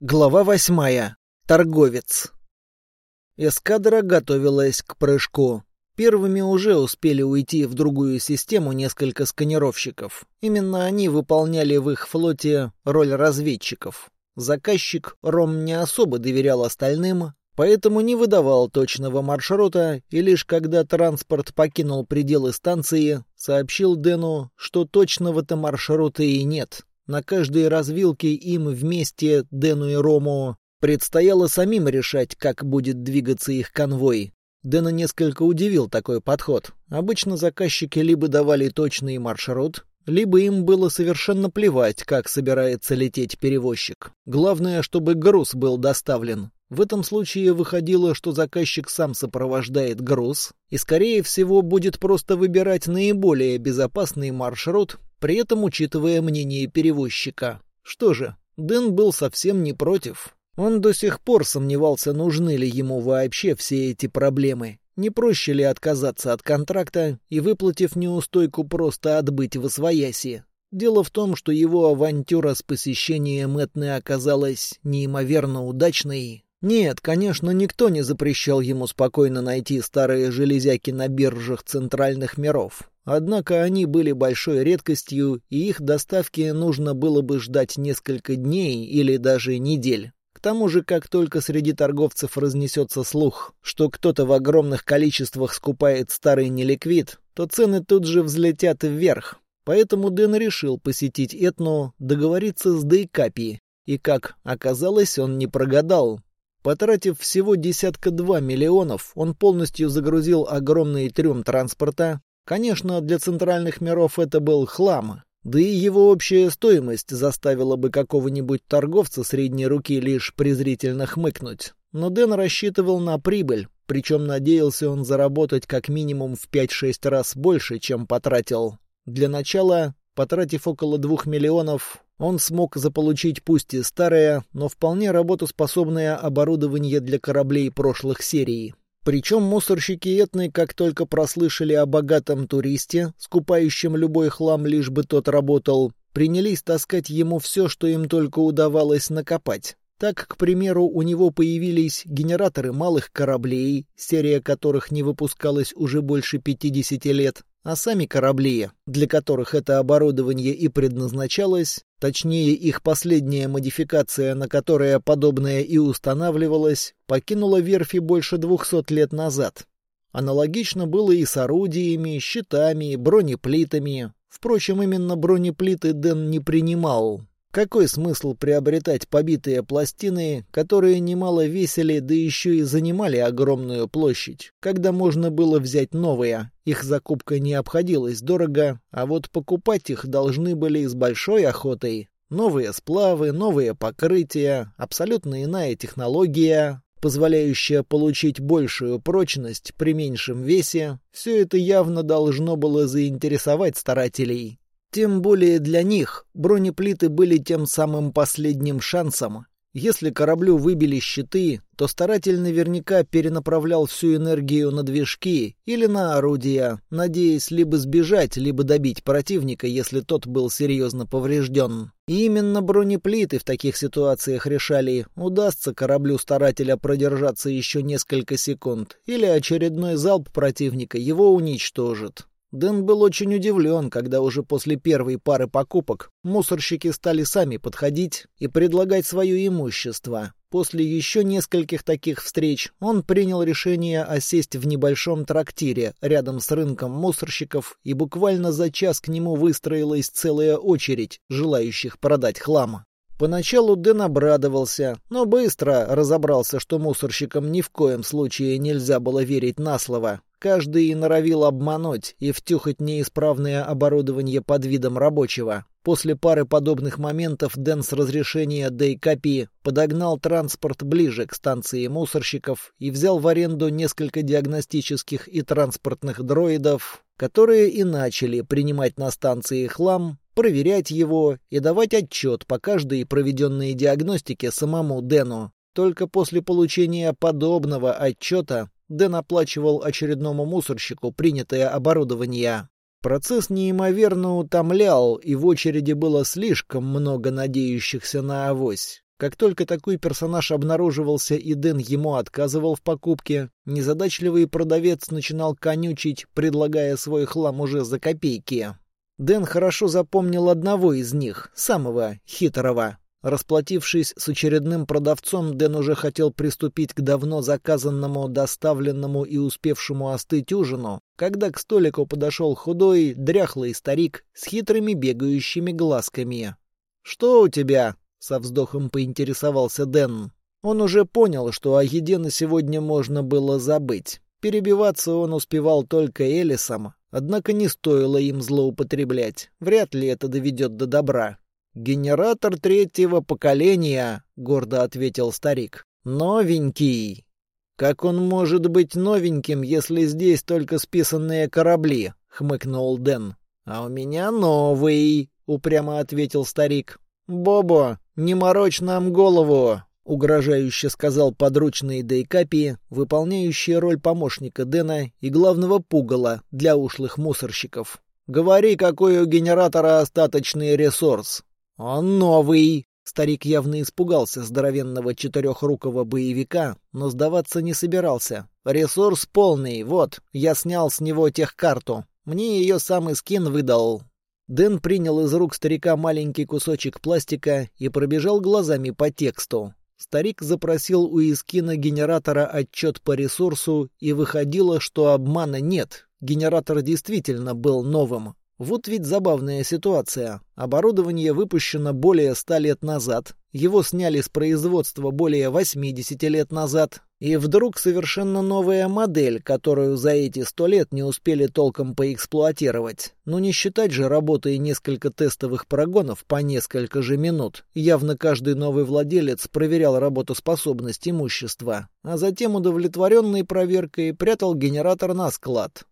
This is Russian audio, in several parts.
Глава восьмая. Торговец. Эскадра готовилась к прыжку. Первыми уже успели уйти в другую систему несколько сканировщиков. Именно они выполняли в их флоте роль разведчиков. Заказчик Ром не особо доверял остальным, поэтому не выдавал точного маршрута, и лишь когда транспорт покинул пределы станции, сообщил Дэну, что точного-то маршрута и нет. На каждой развилке им вместе, Дэну и Рому, предстояло самим решать, как будет двигаться их конвой. Дэна несколько удивил такой подход. Обычно заказчики либо давали точный маршрут, либо им было совершенно плевать, как собирается лететь перевозчик. Главное, чтобы груз был доставлен. В этом случае выходило, что заказчик сам сопровождает груз и, скорее всего, будет просто выбирать наиболее безопасный маршрут при этом учитывая мнение перевозчика. Что же, Дэн был совсем не против. Он до сих пор сомневался, нужны ли ему вообще все эти проблемы. Не проще ли отказаться от контракта и, выплатив неустойку, просто отбыть в освояси? Дело в том, что его авантюра с посещением Этны оказалась неимоверно удачной. Нет, конечно, никто не запрещал ему спокойно найти старые железяки на биржах центральных миров. Однако они были большой редкостью, и их доставки нужно было бы ждать несколько дней или даже недель. К тому же, как только среди торговцев разнесется слух, что кто-то в огромных количествах скупает старый неликвид, то цены тут же взлетят вверх. Поэтому Дэн решил посетить Этну, договориться с Дейкапи. И, как оказалось, он не прогадал. Потратив всего десятка-два миллионов, он полностью загрузил огромный трюм транспорта, Конечно, для центральных миров это был хлам, да и его общая стоимость заставила бы какого-нибудь торговца средней руки лишь презрительно хмыкнуть. Но Дэн рассчитывал на прибыль, причем надеялся он заработать как минимум в 5-6 раз больше, чем потратил. Для начала, потратив около двух миллионов, он смог заполучить пусть и старое, но вполне работоспособное оборудование для кораблей прошлых серий. Причем мусорщики Этны, как только прослышали о богатом туристе, скупающем любой хлам, лишь бы тот работал, принялись таскать ему все, что им только удавалось накопать. Так, к примеру, у него появились генераторы малых кораблей, серия которых не выпускалась уже больше 50 лет, а сами корабли, для которых это оборудование и предназначалось, точнее их последняя модификация, на которая подобное и устанавливалось, покинула верфи больше двухсот лет назад. Аналогично было и с орудиями, щитами, бронеплитами. Впрочем, именно бронеплиты Дэн не принимал, какой смысл приобретать побитые пластины, которые немало весили, да еще и занимали огромную площадь, когда можно было взять новые? Их закупка не обходилась дорого, а вот покупать их должны были с большой охотой. Новые сплавы, новые покрытия, абсолютно иная технология, позволяющая получить большую прочность при меньшем весе, все это явно должно было заинтересовать старателей. Тем более для них бронеплиты были тем самым последним шансом. Если кораблю выбили щиты, то старатель наверняка перенаправлял всю энергию на движки или на орудия, надеясь либо сбежать, либо добить противника, если тот был серьезно поврежден. И именно бронеплиты в таких ситуациях решали, удастся кораблю старателя продержаться еще несколько секунд, или очередной залп противника его уничтожит. Дэн был очень удивлен, когда уже после первой пары покупок мусорщики стали сами подходить и предлагать свое имущество. После еще нескольких таких встреч он принял решение осесть в небольшом трактире рядом с рынком мусорщиков, и буквально за час к нему выстроилась целая очередь желающих продать хлам. Поначалу Дэн обрадовался, но быстро разобрался, что мусорщикам ни в коем случае нельзя было верить на слово. Каждый норовил обмануть и втюхать неисправное оборудование под видом рабочего. После пары подобных моментов Дэн с разрешения Дейкапи подогнал транспорт ближе к станции мусорщиков и взял в аренду несколько диагностических и транспортных дроидов, которые и начали принимать на станции хлам, проверять его и давать отчет по каждой проведенной диагностике самому Дэну. Только после получения подобного отчета Дэн оплачивал очередному мусорщику принятое оборудование. Процесс неимоверно утомлял, и в очереди было слишком много надеющихся на авось. Как только такой персонаж обнаруживался и Дэн ему отказывал в покупке, незадачливый продавец начинал конючить, предлагая свой хлам уже за копейки. Дэн хорошо запомнил одного из них, самого хитрого. Расплатившись с очередным продавцом, Дэн уже хотел приступить к давно заказанному, доставленному и успевшему остыть ужину, когда к столику подошел худой, дряхлый старик с хитрыми бегающими глазками. «Что у тебя?» — со вздохом поинтересовался Дэн. Он уже понял, что о еде на сегодня можно было забыть. Перебиваться он успевал только Элисом, однако не стоило им злоупотреблять. Вряд ли это доведет до добра. «Генератор третьего поколения», — гордо ответил старик. «Новенький». «Как он может быть новеньким, если здесь только списанные корабли?» — хмыкнул Дэн. «А у меня новый», — упрямо ответил старик. «Бобо, не морочь нам голову!» — угрожающе сказал подручный Дейкапи, выполняющий роль помощника Дэна и главного пугала для ушлых мусорщиков. «Говори, какой у генератора остаточный ресурс. «Он новый!» Старик явно испугался здоровенного четырехрукого боевика, но сдаваться не собирался. «Ресурс полный, вот, я снял с него техкарту. Мне ее самый скин выдал». Дэн принял из рук старика маленький кусочек пластика и пробежал глазами по тексту. Старик запросил у Искина генератора отчет по ресурсу, и выходило, что обмана нет. Генератор действительно был новым. Вот ведь забавная ситуация. Оборудование выпущено более ста лет назад, его сняли с производства более 80 лет назад, и вдруг совершенно новая модель, которую за эти сто лет не успели толком поэксплуатировать. Ну не считать же работой несколько тестовых прогонов по несколько же минут. Явно каждый новый владелец проверял работоспособность имущества, а затем удовлетворенной проверкой прятал генератор на склад.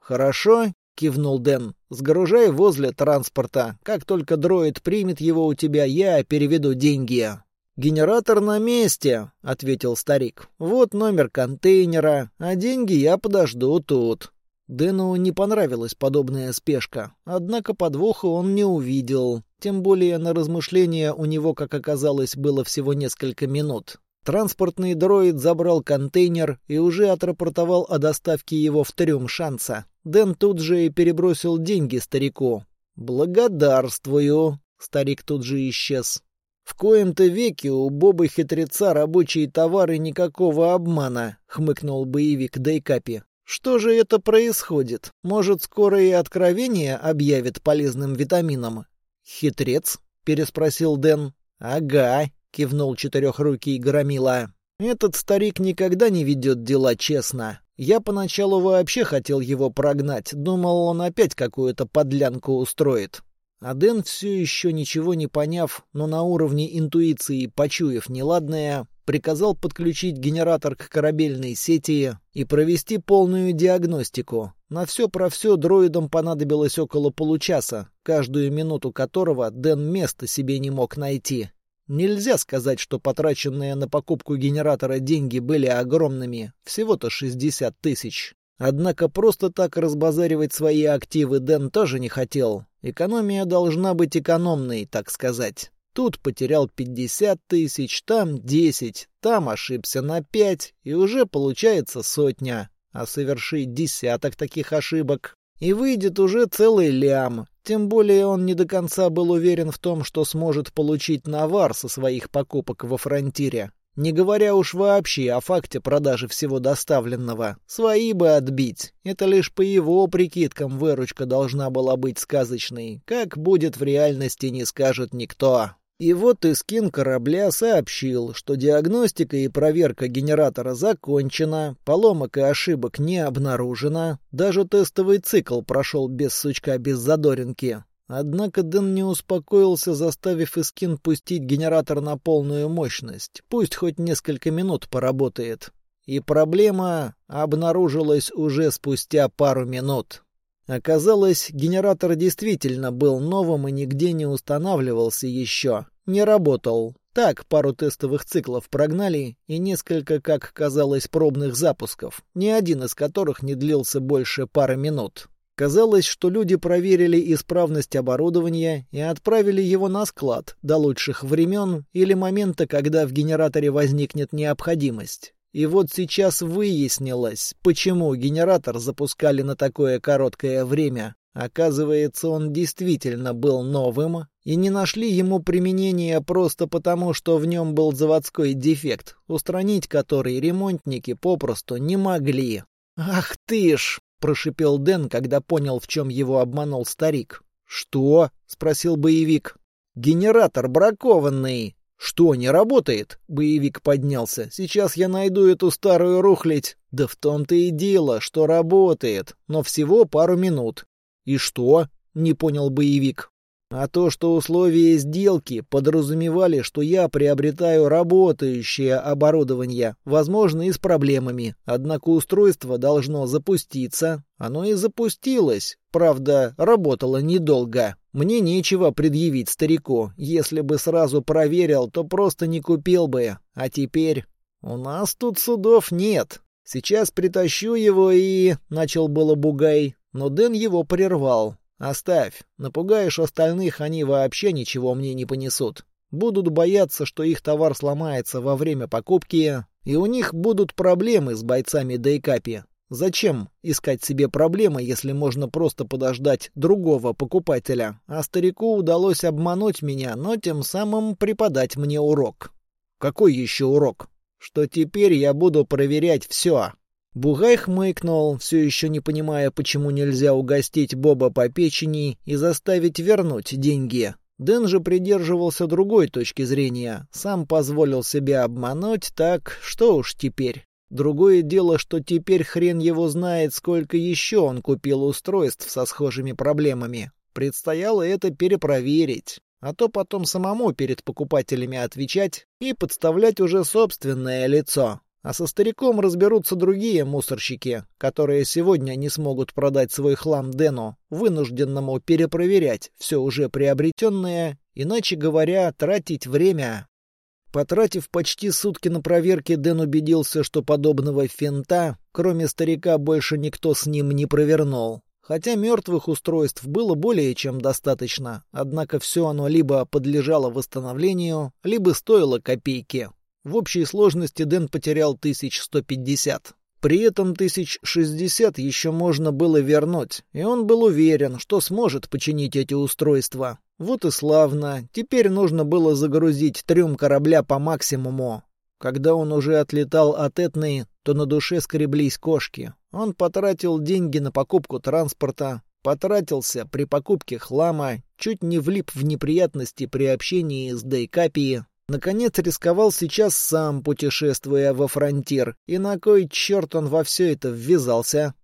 Хорошо, — кивнул Дэн. «Сгружай возле транспорта. Как только дроид примет его у тебя, я переведу деньги». «Генератор на месте», — ответил старик. «Вот номер контейнера, а деньги я подожду тут». Дэну не понравилась подобная спешка, однако подвоха он не увидел. Тем более на размышления у него, как оказалось, было всего несколько минут. Транспортный дроид забрал контейнер и уже отрапортовал о доставке его в трюм шанса. Дэн тут же и перебросил деньги старику. «Благодарствую!» — старик тут же исчез. «В коем-то веке у Боба-хитреца рабочие товары никакого обмана», — хмыкнул боевик Дейкапи. «Что же это происходит? Может, скоро и откровение объявит полезным витамином?» «Хитрец?» — переспросил Дэн. «Ага», — кивнул четырехрукий громила. «Этот старик никогда не ведет дела честно. Я поначалу вообще хотел его прогнать, думал, он опять какую-то подлянку устроит. А Дэн, все еще ничего не поняв, но на уровне интуиции почуяв неладное, приказал подключить генератор к корабельной сети и провести полную диагностику. На все про все дроидам понадобилось около получаса, каждую минуту которого Дэн места себе не мог найти. Нельзя сказать, что потраченные на покупку генератора деньги были огромными, всего-то 60 тысяч. Однако просто так разбазаривать свои активы Дэн тоже не хотел. Экономия должна быть экономной, так сказать. Тут потерял 50 тысяч, там 10, там ошибся на 5, и уже получается сотня. А совершить десяток таких ошибок, и выйдет уже целый лям. Тем более он не до конца был уверен в том, что сможет получить навар со своих покупок во фронтире. Не говоря уж вообще о факте продажи всего доставленного. Свои бы отбить. Это лишь по его прикидкам выручка должна была быть сказочной. Как будет в реальности, не скажет никто. И вот Искин корабля сообщил, что диагностика и проверка генератора закончена, поломок и ошибок не обнаружено, даже тестовый цикл прошел без сучка, без задоринки. Однако Дэн не успокоился, заставив Искин пустить генератор на полную мощность. Пусть хоть несколько минут поработает. И проблема обнаружилась уже спустя пару минут. Оказалось, генератор действительно был новым и нигде не устанавливался еще. Не работал. Так, пару тестовых циклов прогнали и несколько, как казалось, пробных запусков, ни один из которых не длился больше пары минут. Казалось, что люди проверили исправность оборудования и отправили его на склад до лучших времен или момента, когда в генераторе возникнет необходимость. И вот сейчас выяснилось, почему генератор запускали на такое короткое время. Оказывается, он действительно был новым, и не нашли ему применения просто потому, что в нем был заводской дефект, устранить который ремонтники попросту не могли. «Ах ты ж!» прошипел Дэн, когда понял, в чем его обманул старик. «Что?» — спросил боевик. «Генератор бракованный!» «Что, не работает?» — боевик поднялся. «Сейчас я найду эту старую рухлядь». «Да в том-то и дело, что работает, но всего пару минут». «И что?» — не понял боевик. А то, что условия сделки подразумевали, что я приобретаю работающее оборудование, возможно, и с проблемами. Однако устройство должно запуститься. Оно и запустилось. Правда, работало недолго. Мне нечего предъявить старику. Если бы сразу проверил, то просто не купил бы. А теперь... У нас тут судов нет. Сейчас притащу его и... Начал было Бугай, но Дэн его прервал. «Оставь. Напугаешь остальных, они вообще ничего мне не понесут. Будут бояться, что их товар сломается во время покупки, и у них будут проблемы с бойцами Дейкапи. Зачем искать себе проблемы, если можно просто подождать другого покупателя? А старику удалось обмануть меня, но тем самым преподать мне урок. Какой еще урок? Что теперь я буду проверять все. Бугай хмыкнул, все еще не понимая, почему нельзя угостить Боба по печени и заставить вернуть деньги. Дэн же придерживался другой точки зрения, сам позволил себя обмануть, так что уж теперь. Другое дело, что теперь хрен его знает, сколько еще он купил устройств со схожими проблемами. Предстояло это перепроверить, а то потом самому перед покупателями отвечать и подставлять уже собственное лицо. А со стариком разберутся другие мусорщики, которые сегодня не смогут продать свой хлам Дэну, вынужденному перепроверять все уже приобретенное, иначе говоря, тратить время. Потратив почти сутки на проверки, Дэн убедился, что подобного финта, кроме старика, больше никто с ним не провернул. Хотя мертвых устройств было более чем достаточно, однако все оно либо подлежало восстановлению, либо стоило копейки. В общей сложности Дэн потерял 1150. При этом 1060 еще можно было вернуть, и он был уверен, что сможет починить эти устройства. Вот и славно. Теперь нужно было загрузить трюм корабля по максимуму. Когда он уже отлетал от Этны, то на душе скреблись кошки. Он потратил деньги на покупку транспорта, потратился при покупке хлама, чуть не влип в неприятности при общении с Дейкапией, Наконец рисковал сейчас сам, путешествуя во фронтир, и на кой черт он во все это ввязался?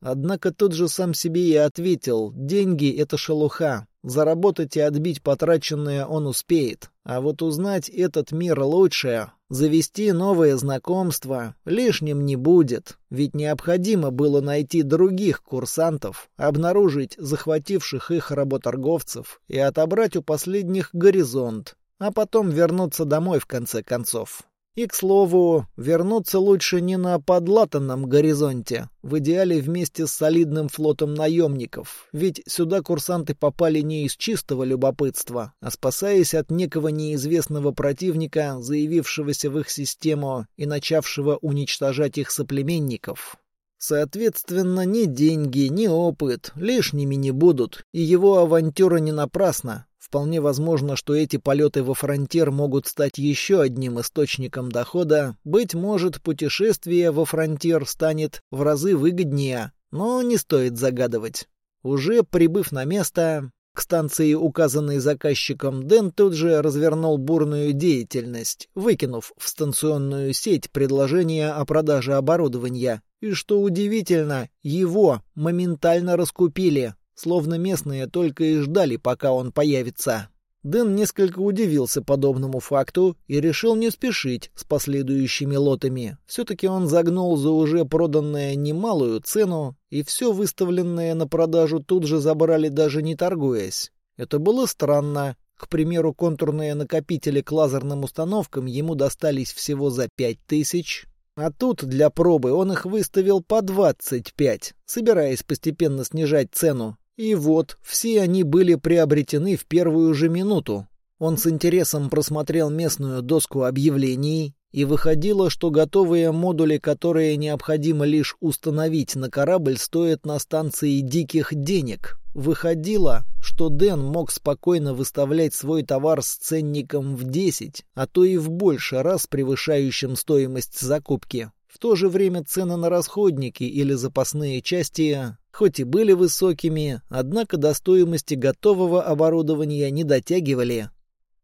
Однако тут же сам себе и ответил, деньги — это шелуха, заработать и отбить потраченное он успеет, а вот узнать этот мир лучше, завести новые знакомства лишним не будет, ведь необходимо было найти других курсантов, обнаружить захвативших их работорговцев и отобрать у последних горизонт, а потом вернуться домой в конце концов. И, к слову, вернуться лучше не на подлатанном горизонте, в идеале вместе с солидным флотом наемников, ведь сюда курсанты попали не из чистого любопытства, а спасаясь от некого неизвестного противника, заявившегося в их систему и начавшего уничтожать их соплеменников. Соответственно, ни деньги, ни опыт лишними не будут, и его авантюра не напрасна, Вполне возможно, что эти полеты во фронтир могут стать еще одним источником дохода. Быть может, путешествие во фронтир станет в разы выгоднее, но не стоит загадывать. Уже прибыв на место, к станции, указанной заказчиком, Дэн тут же развернул бурную деятельность, выкинув в станционную сеть предложение о продаже оборудования. И что удивительно, его моментально раскупили словно местные только и ждали, пока он появится. Дэн несколько удивился подобному факту и решил не спешить с последующими лотами. Все-таки он загнул за уже проданное немалую цену, и все выставленное на продажу тут же забрали даже не торгуясь. Это было странно. К примеру, контурные накопители к лазерным установкам ему достались всего за пять тысяч, А тут для пробы он их выставил по 25, собираясь постепенно снижать цену. И вот, все они были приобретены в первую же минуту. Он с интересом просмотрел местную доску объявлений, и выходило, что готовые модули, которые необходимо лишь установить на корабль, стоят на станции диких денег. Выходило, что Дэн мог спокойно выставлять свой товар с ценником в 10, а то и в больше раз превышающим стоимость закупки. В то же время цены на расходники или запасные части хоть и были высокими, однако до стоимости готового оборудования не дотягивали.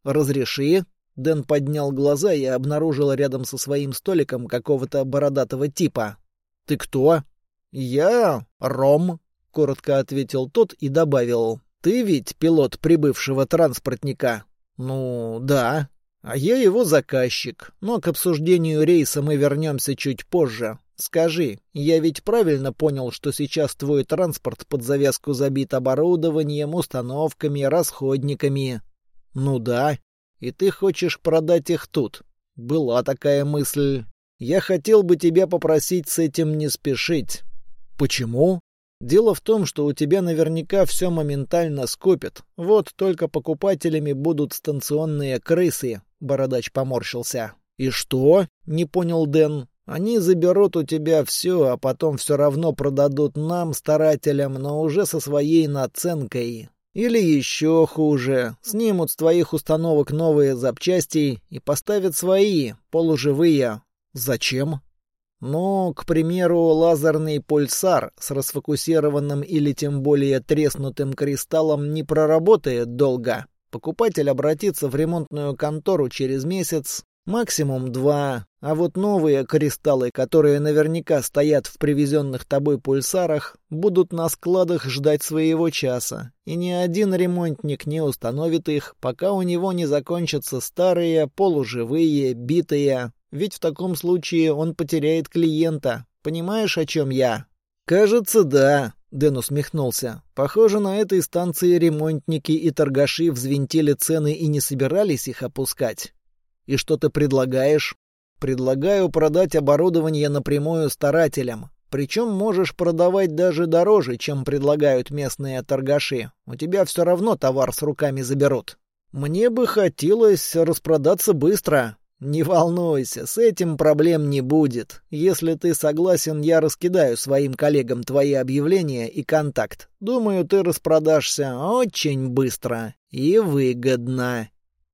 «Разреши?» Дэн поднял глаза и обнаружил рядом со своим столиком какого-то бородатого типа. «Ты кто?» «Я Ром», коротко ответил тот и добавил. Ты ведь пилот прибывшего транспортника? Ну, да. А я его заказчик. Но к обсуждению рейса мы вернемся чуть позже. Скажи, я ведь правильно понял, что сейчас твой транспорт под завязку забит оборудованием, установками, расходниками? Ну да. И ты хочешь продать их тут? Была такая мысль. Я хотел бы тебя попросить с этим не спешить. Почему? Дело в том, что у тебя наверняка все моментально скопит. Вот только покупателями будут станционные крысы, Бородач поморщился. И что? Не понял Дэн. Они заберут у тебя все, а потом все равно продадут нам, старателям, но уже со своей наценкой. Или еще хуже, снимут с твоих установок новые запчасти и поставят свои, полуживые. Зачем? Ну, к примеру, лазерный пульсар с расфокусированным или тем более треснутым кристаллом не проработает долго. Покупатель обратится в ремонтную контору через месяц, максимум два, а вот новые кристаллы, которые наверняка стоят в привезенных тобой пульсарах, будут на складах ждать своего часа, и ни один ремонтник не установит их, пока у него не закончатся старые, полуживые, битые, ведь в таком случае он потеряет клиента. Понимаешь, о чем я? Кажется, да. Дэн усмехнулся. Похоже, на этой станции ремонтники и торгаши взвинтили цены и не собирались их опускать. И что ты предлагаешь? Предлагаю продать оборудование напрямую старателям. Причем можешь продавать даже дороже, чем предлагают местные торгаши. У тебя все равно товар с руками заберут. Мне бы хотелось распродаться быстро. «Не волнуйся, с этим проблем не будет. Если ты согласен, я раскидаю своим коллегам твои объявления и контакт. Думаю, ты распродашься очень быстро и выгодно».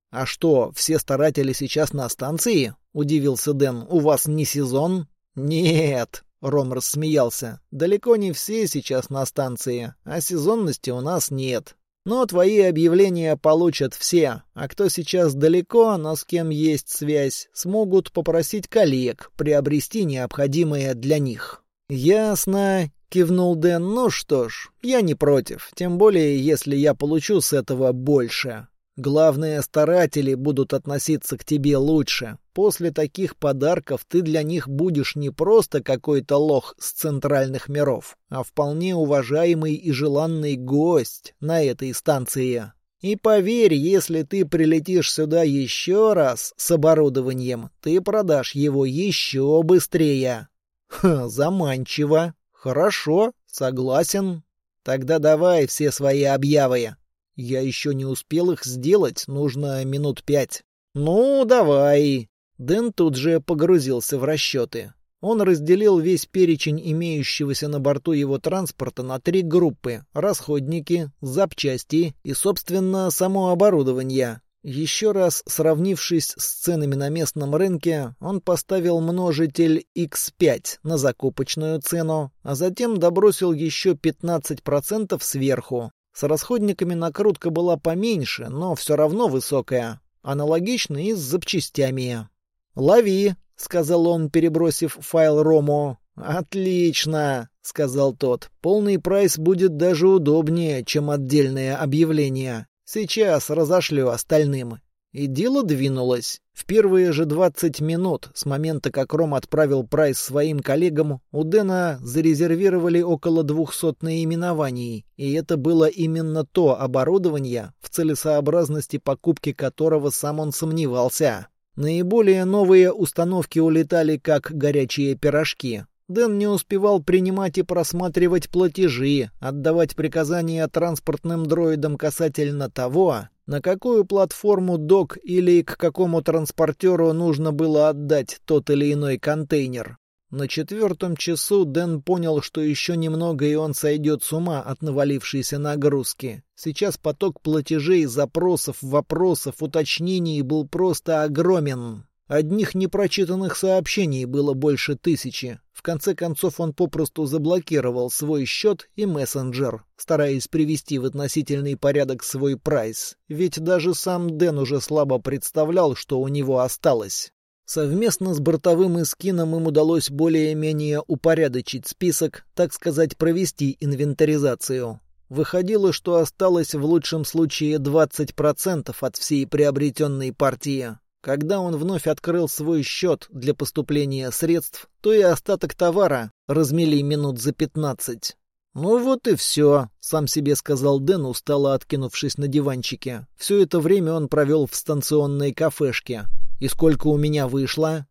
«А что, все старатели сейчас на станции?» — удивился Дэн. «У вас не сезон?» «Нет», — Ром рассмеялся. «Далеко не все сейчас на станции, а сезонности у нас нет. Но твои объявления получат все, а кто сейчас далеко, но с кем есть связь, смогут попросить коллег приобрести необходимое для них. «Ясно», — кивнул Дэн, — «ну что ж, я не против, тем более, если я получу с этого больше». Главное, старатели будут относиться к тебе лучше. После таких подарков ты для них будешь не просто какой-то лох с центральных миров, а вполне уважаемый и желанный гость на этой станции. И поверь, если ты прилетишь сюда еще раз с оборудованием, ты продашь его еще быстрее. Ха, заманчиво. Хорошо, согласен. Тогда давай все свои объявы. Я еще не успел их сделать, нужно минут пять. Ну, давай. Дэн тут же погрузился в расчеты. Он разделил весь перечень имеющегося на борту его транспорта на три группы — расходники, запчасти и, собственно, само оборудование. Еще раз сравнившись с ценами на местном рынке, он поставил множитель X5 на закупочную цену, а затем добросил еще 15% сверху. С расходниками накрутка была поменьше, но все равно высокая. Аналогично и с запчастями. «Лови», — сказал он, перебросив файл Рому. «Отлично», — сказал тот. «Полный прайс будет даже удобнее, чем отдельное объявление. Сейчас разошлю остальным». И дело двинулось. В первые же 20 минут с момента, как Ром отправил прайс своим коллегам, у Дэна зарезервировали около 200 наименований, и это было именно то оборудование, в целесообразности покупки которого сам он сомневался. Наиболее новые установки улетали как горячие пирожки. Дэн не успевал принимать и просматривать платежи, отдавать приказания транспортным дроидам касательно того, на какую платформу док или к какому транспортеру нужно было отдать тот или иной контейнер. На четвертом часу Дэн понял, что еще немного и он сойдет с ума от навалившейся нагрузки. Сейчас поток платежей, запросов, вопросов, уточнений был просто огромен. Одних непрочитанных сообщений было больше тысячи. В конце концов он попросту заблокировал свой счет и мессенджер, стараясь привести в относительный порядок свой прайс. Ведь даже сам Дэн уже слабо представлял, что у него осталось. Совместно с бортовым эскином им удалось более-менее упорядочить список, так сказать, провести инвентаризацию. Выходило, что осталось в лучшем случае 20% от всей приобретенной партии. Когда он вновь открыл свой счет для поступления средств, то и остаток товара размели минут за пятнадцать. «Ну вот и все», — сам себе сказал Дэн, устало откинувшись на диванчике. Все это время он провел в станционной кафешке. «И сколько у меня вышло?»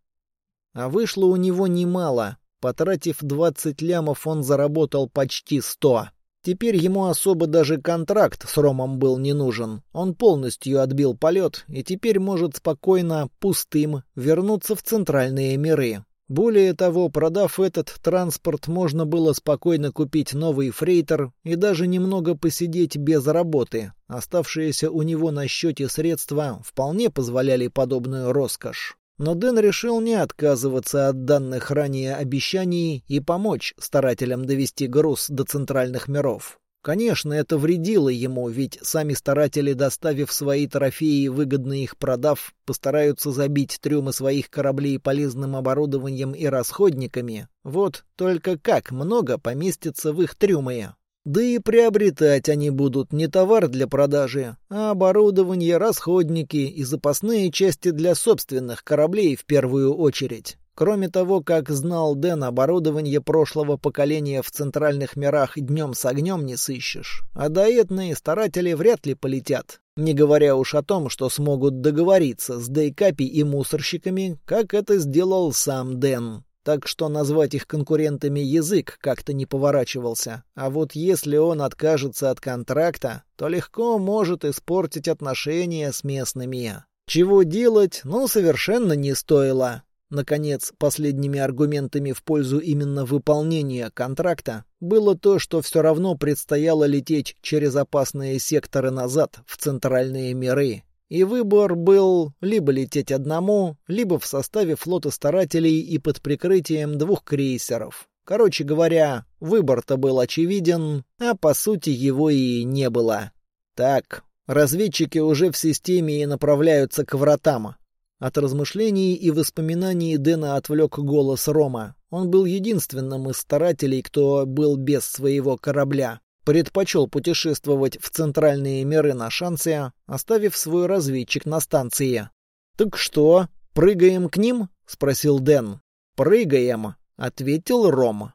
А вышло у него немало. Потратив двадцать лямов, он заработал почти сто. Теперь ему особо даже контракт с Ромом был не нужен. Он полностью отбил полет и теперь может спокойно, пустым, вернуться в центральные миры. Более того, продав этот транспорт, можно было спокойно купить новый фрейтер и даже немного посидеть без работы. Оставшиеся у него на счете средства вполне позволяли подобную роскошь. Но Дэн решил не отказываться от данных ранее обещаний и помочь старателям довести груз до центральных миров. Конечно, это вредило ему, ведь сами старатели, доставив свои трофеи и выгодно их продав, постараются забить трюмы своих кораблей полезным оборудованием и расходниками. Вот только как много поместится в их трюмы. Да и приобретать они будут не товар для продажи, а оборудование, расходники и запасные части для собственных кораблей в первую очередь. Кроме того, как знал Дэн, оборудование прошлого поколения в центральных мирах днем с огнем не сыщешь. А доэтные старатели вряд ли полетят. Не говоря уж о том, что смогут договориться с Дейкапи и мусорщиками, как это сделал сам Дэн так что назвать их конкурентами язык как-то не поворачивался. А вот если он откажется от контракта, то легко может испортить отношения с местными. Чего делать, ну, совершенно не стоило. Наконец, последними аргументами в пользу именно выполнения контракта было то, что все равно предстояло лететь через опасные секторы назад в центральные миры, и выбор был либо лететь одному, либо в составе флота старателей и под прикрытием двух крейсеров. Короче говоря, выбор-то был очевиден, а по сути его и не было. Так, разведчики уже в системе и направляются к вратам. От размышлений и воспоминаний Дэна отвлек голос Рома. Он был единственным из старателей, кто был без своего корабля предпочел путешествовать в центральные миры на шансе, оставив свой разведчик на станции. «Так что, прыгаем к ним?» — спросил Дэн. «Прыгаем», — ответил Рома.